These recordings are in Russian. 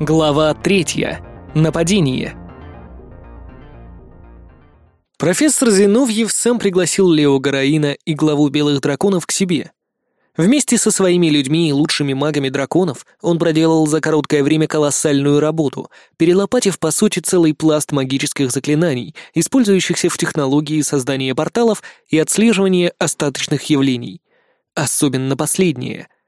Глава третья. Нападение. Профессор Зиновьев сам пригласил Лео Гараина и главу Белых Драконов к себе. Вместе со своими людьми и лучшими магами драконов он проделал за короткое время колоссальную работу, перелопатив по сути целый пласт магических заклинаний, использующихся в технологии создания порталов и отслеживания остаточных явлений. Особенно последнее —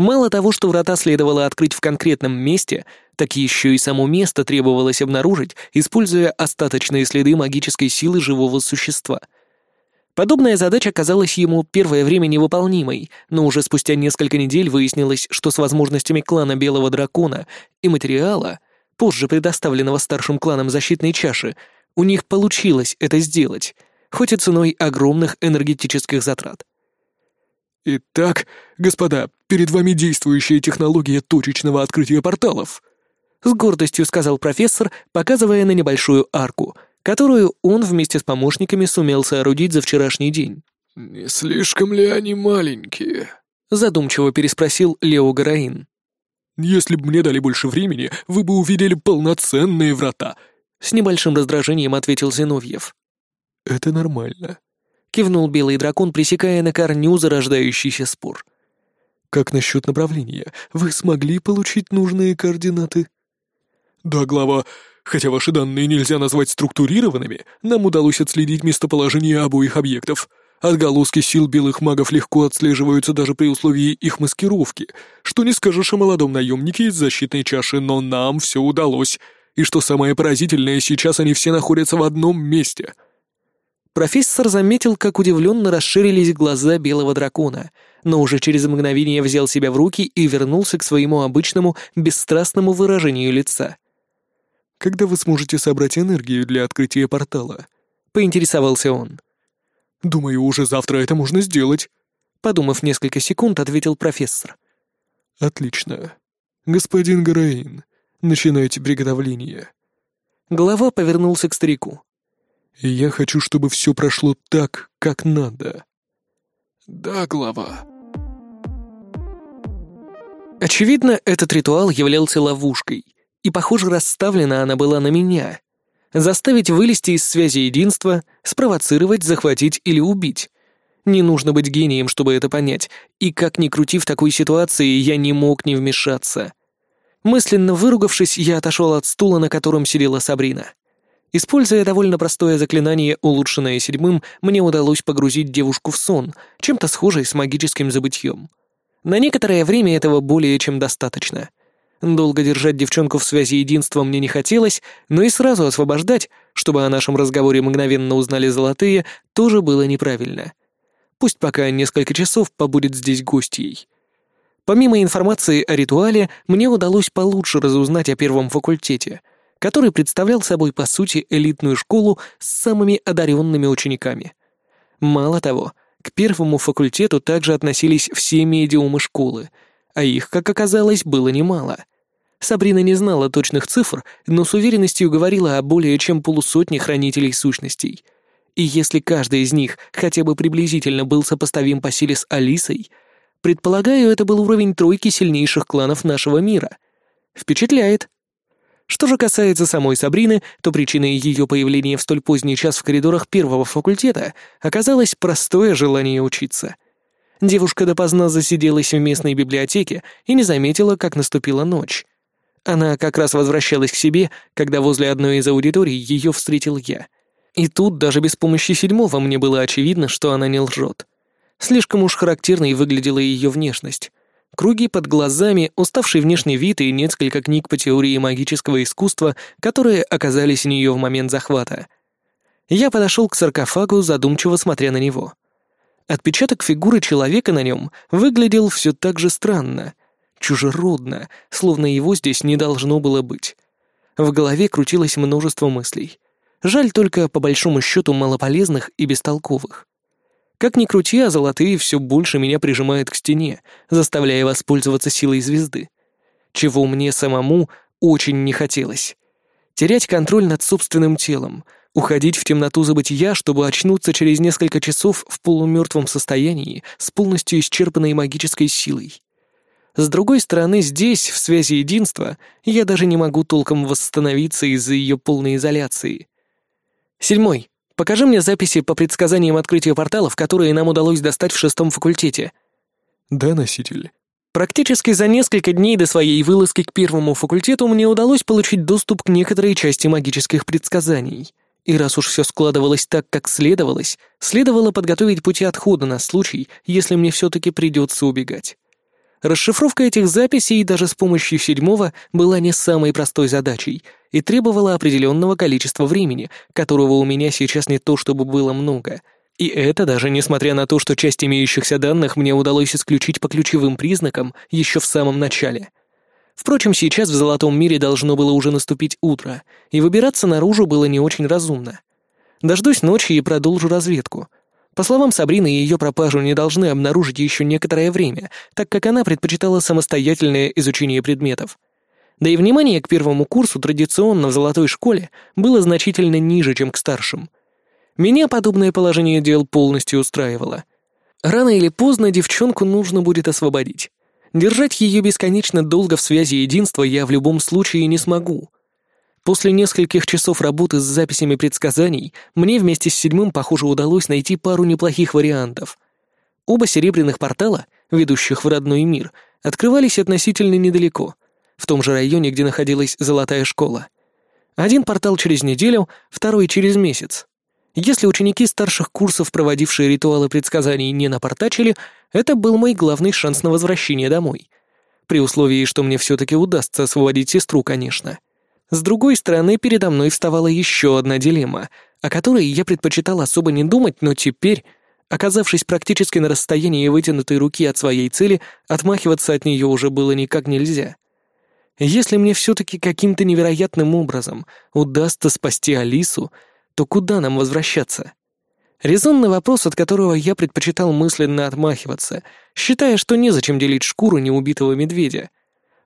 Мало того, что врата следовало открыть в конкретном месте, так еще и само место требовалось обнаружить, используя остаточные следы магической силы живого существа. Подобная задача казалась ему первое время невыполнимой, но уже спустя несколько недель выяснилось, что с возможностями клана Белого Дракона и материала, позже предоставленного старшим кланом защитной чаши, у них получилось это сделать, хоть и ценой огромных энергетических затрат. «Итак, господа, перед вами действующая технология точечного открытия порталов», с гордостью сказал профессор, показывая на небольшую арку, которую он вместе с помощниками сумел соорудить за вчерашний день. «Не слишком ли они маленькие?» задумчиво переспросил Лео Гараин. «Если бы мне дали больше времени, вы бы увидели полноценные врата», с небольшим раздражением ответил Зиновьев. «Это нормально», — кивнул белый дракон, пресекая на корню зарождающийся спор. «Как насчет направления? Вы смогли получить нужные координаты?» «Да, глава. Хотя ваши данные нельзя назвать структурированными, нам удалось отследить местоположение обоих объектов. Отголоски сил белых магов легко отслеживаются даже при условии их маскировки. Что не скажешь о молодом наемнике из защитной чаши, но нам все удалось. И что самое поразительное, сейчас они все находятся в одном месте». Профессор заметил, как удивленно расширились глаза белого дракона, но уже через мгновение взял себя в руки и вернулся к своему обычному бесстрастному выражению лица. «Когда вы сможете собрать энергию для открытия портала?» — поинтересовался он. «Думаю, уже завтра это можно сделать», — подумав несколько секунд, ответил профессор. «Отлично. Господин Гараин, начинайте приготовление». Голова повернулся к старику. Я хочу, чтобы все прошло так, как надо. Да, глава. Очевидно, этот ритуал являлся ловушкой, и, похоже, расставлена она была на меня. Заставить вылезти из связи единства, спровоцировать, захватить или убить. Не нужно быть гением, чтобы это понять, и как ни крути в такой ситуации, я не мог не вмешаться. Мысленно выругавшись, я отошел от стула, на котором сидела Сабрина. Используя довольно простое заклинание, улучшенное седьмым, мне удалось погрузить девушку в сон, чем-то схожий с магическим забытьем. На некоторое время этого более чем достаточно. Долго держать девчонку в связи единства мне не хотелось, но и сразу освобождать, чтобы о нашем разговоре мгновенно узнали золотые, тоже было неправильно. Пусть пока несколько часов побудет здесь гостьей. Помимо информации о ритуале, мне удалось получше разузнать о первом факультете — который представлял собой, по сути, элитную школу с самыми одаренными учениками. Мало того, к первому факультету также относились все медиумы школы, а их, как оказалось, было немало. Сабрина не знала точных цифр, но с уверенностью говорила о более чем полусотне хранителей сущностей. И если каждый из них хотя бы приблизительно был сопоставим по силе с Алисой, предполагаю, это был уровень тройки сильнейших кланов нашего мира. Впечатляет. Что же касается самой Сабрины, то причиной ее появления в столь поздний час в коридорах первого факультета оказалось простое желание учиться. Девушка допоздна засиделась в местной библиотеке и не заметила, как наступила ночь. Она как раз возвращалась к себе, когда возле одной из аудиторий ее встретил я. И тут даже без помощи седьмого мне было очевидно, что она не лжет. Слишком уж характерной выглядела ее внешность. Круги под глазами, уставший внешний вид и несколько книг по теории магического искусства, которые оказались у нее в момент захвата. Я подошел к саркофагу, задумчиво смотря на него. Отпечаток фигуры человека на нем выглядел все так же странно, чужеродно, словно его здесь не должно было быть. В голове крутилось множество мыслей. Жаль только, по большому счету, малополезных и бестолковых. Как ни крути, а золотые все больше меня прижимают к стене, заставляя воспользоваться силой звезды. Чего мне самому очень не хотелось. Терять контроль над собственным телом, уходить в темноту забытия, чтобы очнуться через несколько часов в полумертвом состоянии с полностью исчерпанной магической силой. С другой стороны, здесь, в связи единства, я даже не могу толком восстановиться из-за ее полной изоляции. Седьмой. Покажи мне записи по предсказаниям открытия порталов, которые нам удалось достать в шестом факультете. Да, носитель. Практически за несколько дней до своей вылазки к первому факультету мне удалось получить доступ к некоторой части магических предсказаний. И раз уж все складывалось так, как следовалось, следовало подготовить пути отхода на случай, если мне все-таки придется убегать. Расшифровка этих записей даже с помощью седьмого была не самой простой задачей и требовала определенного количества времени, которого у меня сейчас не то чтобы было много. И это даже несмотря на то, что часть имеющихся данных мне удалось исключить по ключевым признакам еще в самом начале. Впрочем, сейчас в Золотом мире должно было уже наступить утро, и выбираться наружу было не очень разумно. Дождусь ночи и продолжу разведку — по словам Сабрины, ее пропажу не должны обнаружить еще некоторое время, так как она предпочитала самостоятельное изучение предметов. Да и внимание к первому курсу традиционно в золотой школе было значительно ниже, чем к старшим. Меня подобное положение дел полностью устраивало. Рано или поздно девчонку нужно будет освободить. Держать ее бесконечно долго в связи единства я в любом случае не смогу. После нескольких часов работы с записями предсказаний мне вместе с седьмым, похоже, удалось найти пару неплохих вариантов. Оба серебряных портала, ведущих в родной мир, открывались относительно недалеко, в том же районе, где находилась золотая школа. Один портал через неделю, второй через месяц. Если ученики старших курсов, проводившие ритуалы предсказаний, не напортачили, это был мой главный шанс на возвращение домой. При условии, что мне все-таки удастся освободить сестру, конечно. С другой стороны, передо мной вставала еще одна дилемма, о которой я предпочитал особо не думать, но теперь, оказавшись практически на расстоянии вытянутой руки от своей цели, отмахиваться от нее уже было никак нельзя. Если мне все-таки каким-то невероятным образом удастся спасти Алису, то куда нам возвращаться? Резонный вопрос, от которого я предпочитал мысленно отмахиваться, считая, что незачем делить шкуру неубитого медведя.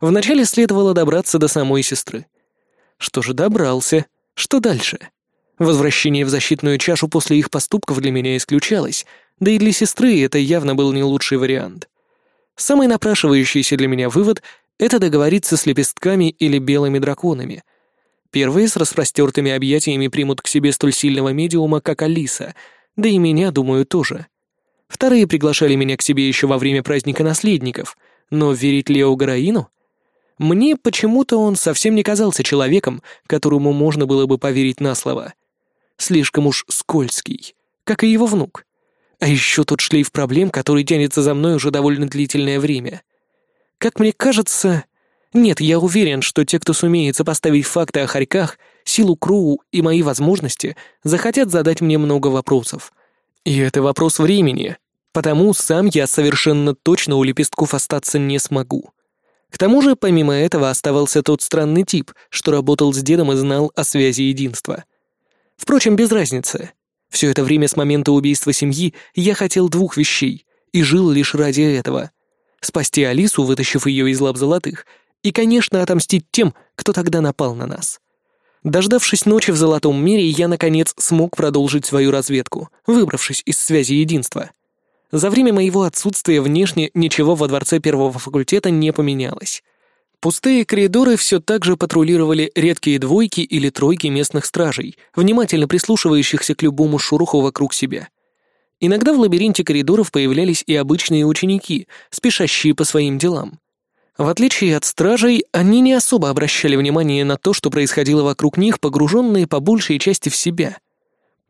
Вначале следовало добраться до самой сестры. Что же добрался? Что дальше? Возвращение в защитную чашу после их поступков для меня исключалось, да и для сестры это явно был не лучший вариант. Самый напрашивающийся для меня вывод — это договориться с лепестками или белыми драконами. Первые с распростертыми объятиями примут к себе столь сильного медиума, как Алиса, да и меня, думаю, тоже. Вторые приглашали меня к себе еще во время праздника наследников, но верить Лео Гараину? Мне почему-то он совсем не казался человеком, которому можно было бы поверить на слово. Слишком уж скользкий, как и его внук. А еще тот шлейф проблем, который тянется за мной уже довольно длительное время. Как мне кажется... Нет, я уверен, что те, кто сумеет сопоставить факты о хорьках, силу Кроу и мои возможности, захотят задать мне много вопросов. И это вопрос времени, потому сам я совершенно точно у лепестков остаться не смогу. К тому же, помимо этого, оставался тот странный тип, что работал с дедом и знал о связи единства. Впрочем, без разницы. Все это время с момента убийства семьи я хотел двух вещей и жил лишь ради этого. Спасти Алису, вытащив ее из лап золотых, и, конечно, отомстить тем, кто тогда напал на нас. Дождавшись ночи в Золотом мире, я, наконец, смог продолжить свою разведку, выбравшись из связи единства — за время моего отсутствия внешне ничего во дворце первого факультета не поменялось. Пустые коридоры все так же патрулировали редкие двойки или тройки местных стражей, внимательно прислушивающихся к любому шороху вокруг себя. Иногда в лабиринте коридоров появлялись и обычные ученики, спешащие по своим делам. В отличие от стражей, они не особо обращали внимание на то, что происходило вокруг них, погруженные по большей части в себя.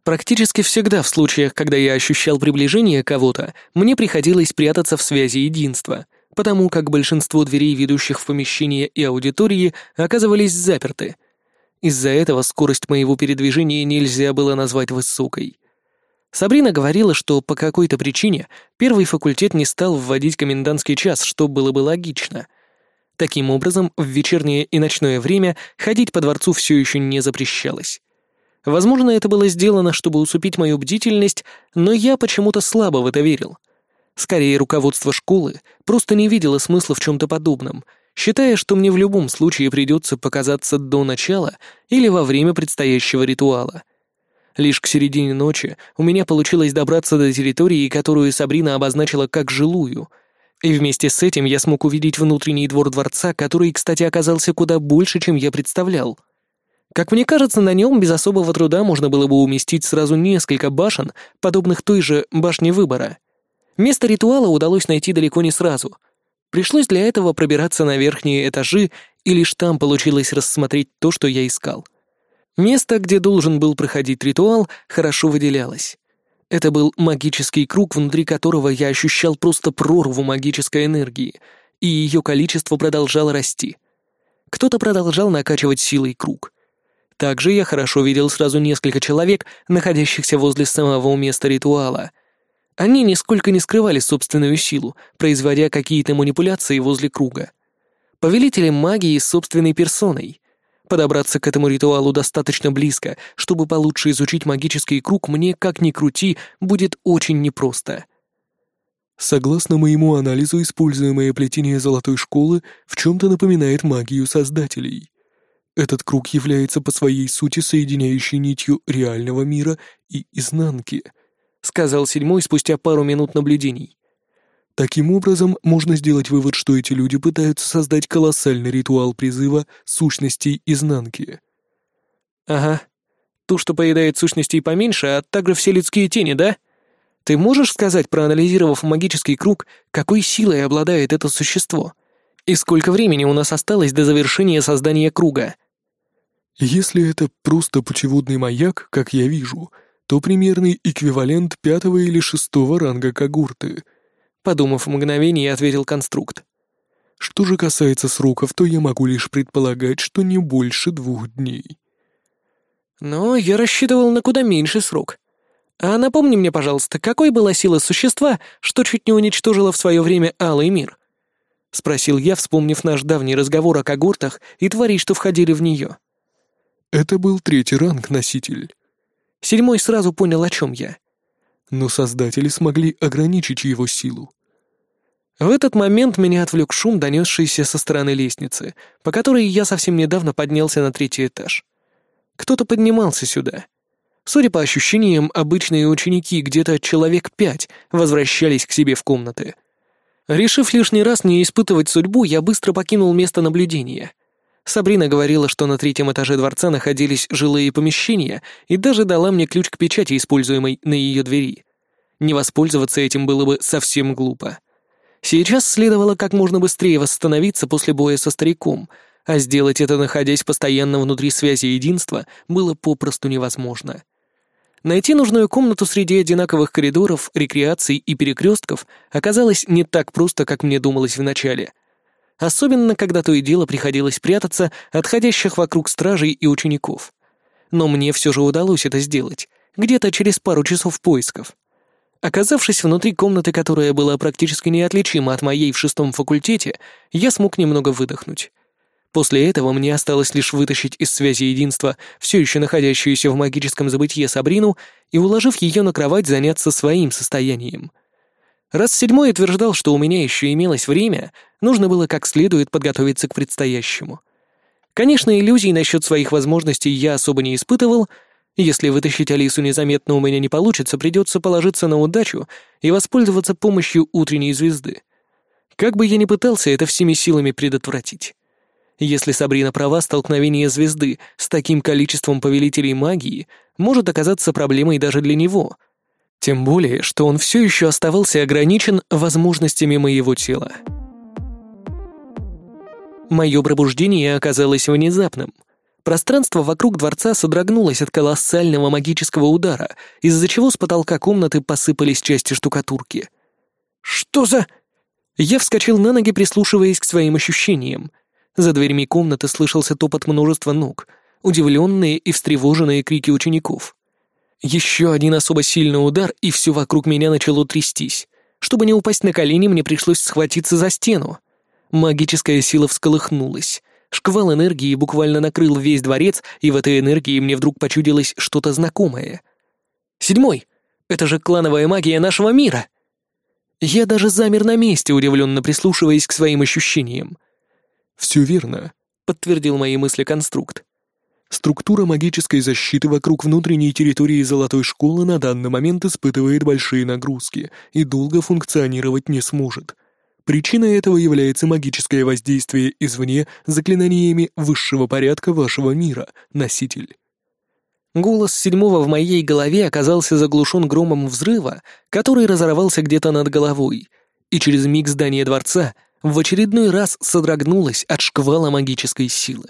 Практически всегда в случаях, когда я ощущал приближение кого-то, мне приходилось прятаться в связи единства, потому как большинство дверей, ведущих в помещение и аудитории, оказывались заперты. Из-за этого скорость моего передвижения нельзя было назвать высокой. Сабрина говорила, что по какой-то причине первый факультет не стал вводить комендантский час, что было бы логично. Таким образом, в вечернее и ночное время ходить по дворцу все еще не запрещалось. Возможно, это было сделано, чтобы усупить мою бдительность, но я почему-то слабо в это верил. Скорее, руководство школы просто не видело смысла в чем-то подобном, считая, что мне в любом случае придется показаться до начала или во время предстоящего ритуала. Лишь к середине ночи у меня получилось добраться до территории, которую Сабрина обозначила как жилую. И вместе с этим я смог увидеть внутренний двор дворца, который, кстати, оказался куда больше, чем я представлял. Как мне кажется, на нем без особого труда можно было бы уместить сразу несколько башен, подобных той же башне выбора. Место ритуала удалось найти далеко не сразу. Пришлось для этого пробираться на верхние этажи, и лишь там получилось рассмотреть то, что я искал. Место, где должен был проходить ритуал, хорошо выделялось. Это был магический круг, внутри которого я ощущал просто прорву магической энергии, и ее количество продолжало расти. Кто-то продолжал накачивать силой круг. Также я хорошо видел сразу несколько человек, находящихся возле самого места ритуала. Они нисколько не скрывали собственную силу, производя какие-то манипуляции возле круга. Повелители магии с собственной персоной. Подобраться к этому ритуалу достаточно близко, чтобы получше изучить магический круг, мне, как ни крути, будет очень непросто. Согласно моему анализу, используемое плетение Золотой Школы в чем-то напоминает магию Создателей. Этот круг является по своей сути соединяющей нитью реального мира и изнанки, сказал седьмой спустя пару минут наблюдений. Таким образом, можно сделать вывод, что эти люди пытаются создать колоссальный ритуал призыва сущностей изнанки. Ага. Ту, что поедает сущностей поменьше, а также все людские тени, да? Ты можешь сказать, проанализировав магический круг, какой силой обладает это существо? И сколько времени у нас осталось до завершения создания круга? Если это просто путеводный маяк, как я вижу, то примерный эквивалент пятого или шестого ранга когорты — Подумав мгновение, ответил конструкт. Что же касается сроков, то я могу лишь предполагать, что не больше двух дней. Но я рассчитывал на куда меньший срок. А напомни мне, пожалуйста, какой была сила существа, что чуть не уничтожило в свое время Алый мир? Спросил я, вспомнив наш давний разговор о когортах и твари, что входили в нее. Это был третий ранг носитель. Седьмой сразу понял, о чем я но создатели смогли ограничить его силу. В этот момент меня отвлек шум, донесшийся со стороны лестницы, по которой я совсем недавно поднялся на третий этаж. Кто-то поднимался сюда. Судя по ощущениям, обычные ученики, где-то человек пять, возвращались к себе в комнаты. Решив лишний раз не испытывать судьбу, я быстро покинул место наблюдения — Сабрина говорила, что на третьем этаже дворца находились жилые помещения и даже дала мне ключ к печати, используемой на ее двери. Не воспользоваться этим было бы совсем глупо. Сейчас следовало как можно быстрее восстановиться после боя со стариком, а сделать это, находясь постоянно внутри связи единства, было попросту невозможно. Найти нужную комнату среди одинаковых коридоров, рекреаций и перекрестков оказалось не так просто, как мне думалось вначале — особенно когда то и дело приходилось прятаться от ходящих вокруг стражей и учеников. Но мне все же удалось это сделать, где-то через пару часов поисков. Оказавшись внутри комнаты, которая была практически неотличима от моей в шестом факультете, я смог немного выдохнуть. После этого мне осталось лишь вытащить из связи единства все еще находящуюся в магическом забытье Сабрину и, уложив ее на кровать, заняться своим состоянием — Раз седьмой утверждал, что у меня еще имелось время, нужно было как следует подготовиться к предстоящему. Конечно, иллюзий насчет своих возможностей я особо не испытывал. Если вытащить Алису незаметно у меня не получится, придется положиться на удачу и воспользоваться помощью утренней звезды. Как бы я ни пытался это всеми силами предотвратить. Если Сабрина права, столкновение звезды с таким количеством повелителей магии может оказаться проблемой даже для него — тем более, что он все еще оставался ограничен возможностями моего тела. Мое пробуждение оказалось внезапным. Пространство вокруг дворца содрогнулось от колоссального магического удара, из-за чего с потолка комнаты посыпались части штукатурки. «Что за...» Я вскочил на ноги, прислушиваясь к своим ощущениям. За дверьми комнаты слышался топот множества ног, удивленные и встревоженные крики учеников. Еще один особо сильный удар, и все вокруг меня начало трястись. Чтобы не упасть на колени, мне пришлось схватиться за стену. Магическая сила всколыхнулась. Шквал энергии буквально накрыл весь дворец, и в этой энергии мне вдруг почудилось что-то знакомое. «Седьмой! Это же клановая магия нашего мира!» Я даже замер на месте, удивленно прислушиваясь к своим ощущениям. «Все верно», — подтвердил мои мысли конструкт. Структура магической защиты вокруг внутренней территории Золотой Школы на данный момент испытывает большие нагрузки и долго функционировать не сможет. Причиной этого является магическое воздействие извне заклинаниями высшего порядка вашего мира, носитель. Голос седьмого в моей голове оказался заглушен громом взрыва, который разорвался где-то над головой, и через миг здание дворца в очередной раз содрогнулось от шквала магической силы.